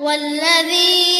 والذي